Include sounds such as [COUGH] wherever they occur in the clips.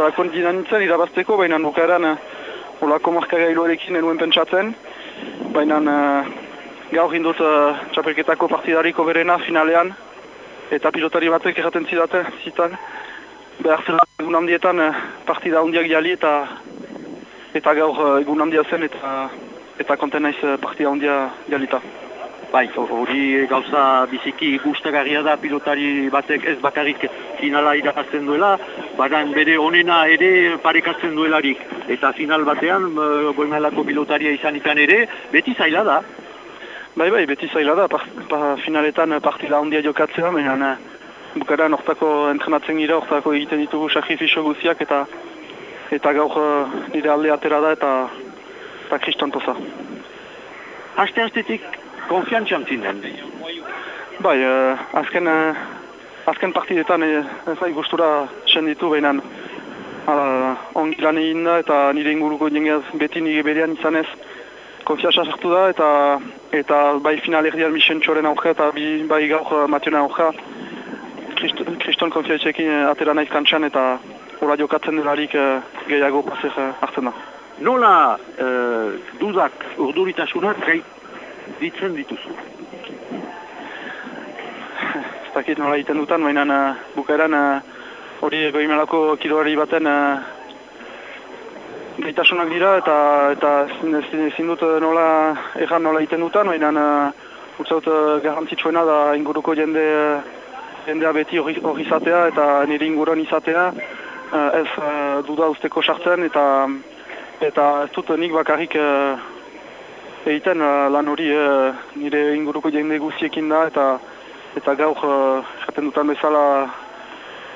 horretarako dina nintzen irabazteko, baina bukaeran uh, olako markagailoarekin enuen pentsatzen, baina uh, gaur hindut uh, txapelketako partidariko berena finalean, eta pilotari batek erraten zidaten, zitan, behar zela egun handietan uh, partida handiak jali eta eta gaur uh, egun handia zen eta eta konten naiz partida handia jalita. Bai, hori gauza biziki gustagarria da pilotari batek ez bakarrik finala irakatzen duela, badan bere onena ere parekatzen duelarik. Eta final batean, goimalako pilotaria izan ikan ere, beti zaila da. Bai, bai, beti zaila da, pa, pa, finaletan partida handia jokatzea, baina bukara nortako entrenatzen gira, nortako egiten ditugu sakrifixo guziak eta eta gaur nire alde atera da eta eta kristantoza. Haste-hastetik konfiantxan zinen. Bai, uh, azken, uh, azken partidetan uh, ez gustura sen ditu behinan uh, ongi lan egin da eta nire inguruko jengez beti nire berean izanez konfiantza sartu da eta eta bai final erdian Michel Txoren aurka eta bi, bai gaur uh, Mationa aurka kriston konfiantzekin uh, atera naiz kantxan eta hola jokatzen delarik uh, gehiago paser uh, hartzen da. Nola uh, dudak urduritasunak gai ditzen dituzu? Ez dakit nola egiten dutan, baina uh, bukaeran hori uh, goimelako kiloari baten uh, gaitasunak dira eta eta ezin dut nola egan nola egiten dutan, baina utzaut garantzitsuena da inguruko jende jendea beti hori izatea eta nire inguruan izatea ez duda usteko sartzen eta eta ez dut nik bakarrik egiten uh, lan hori uh, nire inguruko jende guziekin da eta eta gaur jaten dutan bezala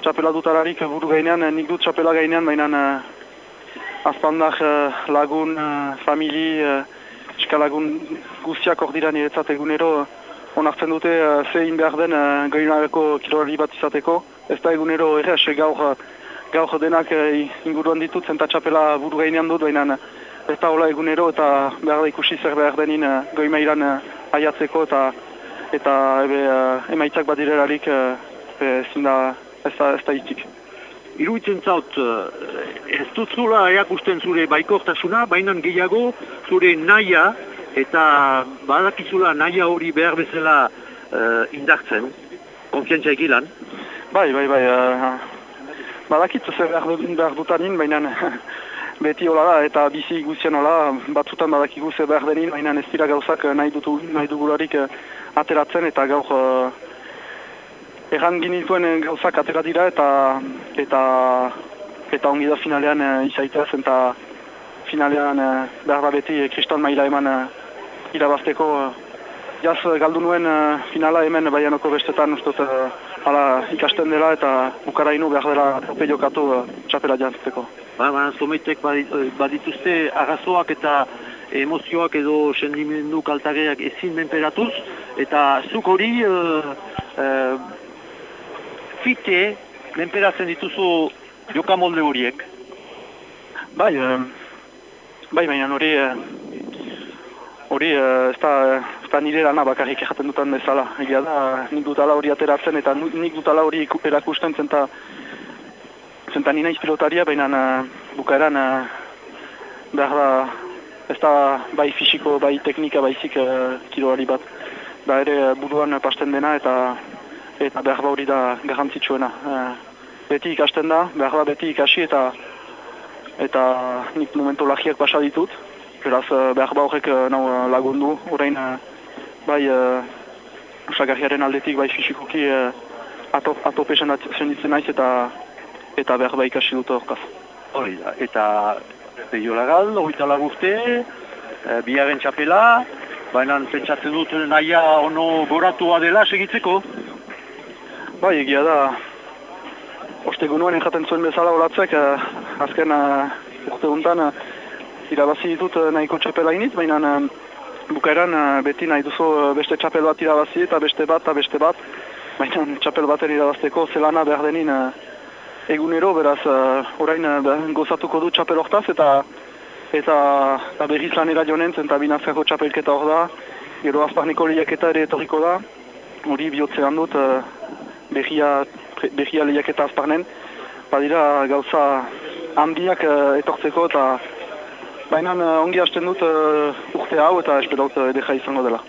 txapela dutararik buru gainean, nik dut txapela gainean, baina uh, azpandak uh, lagun, famili, uh, lagun guztiak hor dira niretzat egunero onartzen dute zein behar den goinareko kilorari bat izateko. Ez da egunero errez gaur, gaur denak inguruan ditut zenta txapela buru gainean dut, baina ez da hola egunero eta behar da ikusi zer behar denin uh, goimairan uh, aiatzeko eta eta ebe, uh, emaitzak badirerarik uh, zinda ez da, ez da itik. Iruitzen zaut, ez dut zula eakusten zure baikortasuna, baina gehiago zure naia eta badakizula naia hori behar bezala uh, indartzen, konfientzia egilan. Bai, bai, bai, uh, badakitzu zer behar dutanin, baina [LAUGHS] beti hola da, eta bizi guzien hola, batzutan badakigu ze behar denin, baina ez dira gauzak nahi, dutu, nahi dugularik uh, ateratzen, eta gaur uh, erran ginituen gauzak atera dira, eta eta eta ongi da finalean uh, izaitez, eta finalean uh, behar da beti kriston maila eman uh, irabazteko uh, jaz galdu nuen uh, finala hemen baianoko bestetan ustot uh, ala ikasten dela eta bukarainu behar dela ope jokatu uh, txapela jantzeko. Ba, ba, zomeitek badituzte agazoak eta emozioak edo sendimendu kaltageak ezin menperatuz eta zuk hori uh, uh, fite menperatzen dituzu jokamolde horiek? Bai, uh, bai, baina hori hori uh, ez, da, nire lana bakarrik jaten dutan bezala. Egia da, nik dutala hori ateratzen eta nik dutala hori erakusten zenta zenta nina izpilotaria, baina uh, bukaeran uh, behar da ez da bai fisiko, bai teknika, baizik uh, kiloari bat. Da ere buruan pasten dena eta eta behar da hori da garrantzitsuena. beti ikasten da, behar da beti ikasi eta eta nik momentu lagiak basa ditut. Beraz, uh, behar ba horrek uh, nau uh, lagundu, horrein uh, bai usagarriaren aldetik, bai fisikoki uh, atop, atopezen ditzen naiz eta eta behar ba ikasi dut horkaz. Hori da, eta Peio Lagal, horita lagurte, uh, biaren txapela, baina pentsatzen dut nahia ono goratua dela segitzeko? Bai, egia da, ostegu nuen enjaten zuen bezala holatzek, uh, azken uh, urte guntan, uh, irabazi ditut eh, nahiko txapela init, baina bukaeran uh, beti nahi duzu beste txapel bat irabazi eta beste bat eta beste bat, baina txapel baten irabazteko zelana behar denin uh, egunero, beraz orain gozatuko du txapel hortaz eta eta, eta berriz lanera jonen zen eta binazkako txapelketa hor da, gero azparneko lehiaketa ere etorriko da, hori bihotzean dut berria, berria lehiaketa azparnen, badira gauza handiak etortzeko eta baina uh, ongi hasten dut uh, urte hau eta esperaut uh, edeka izango dela.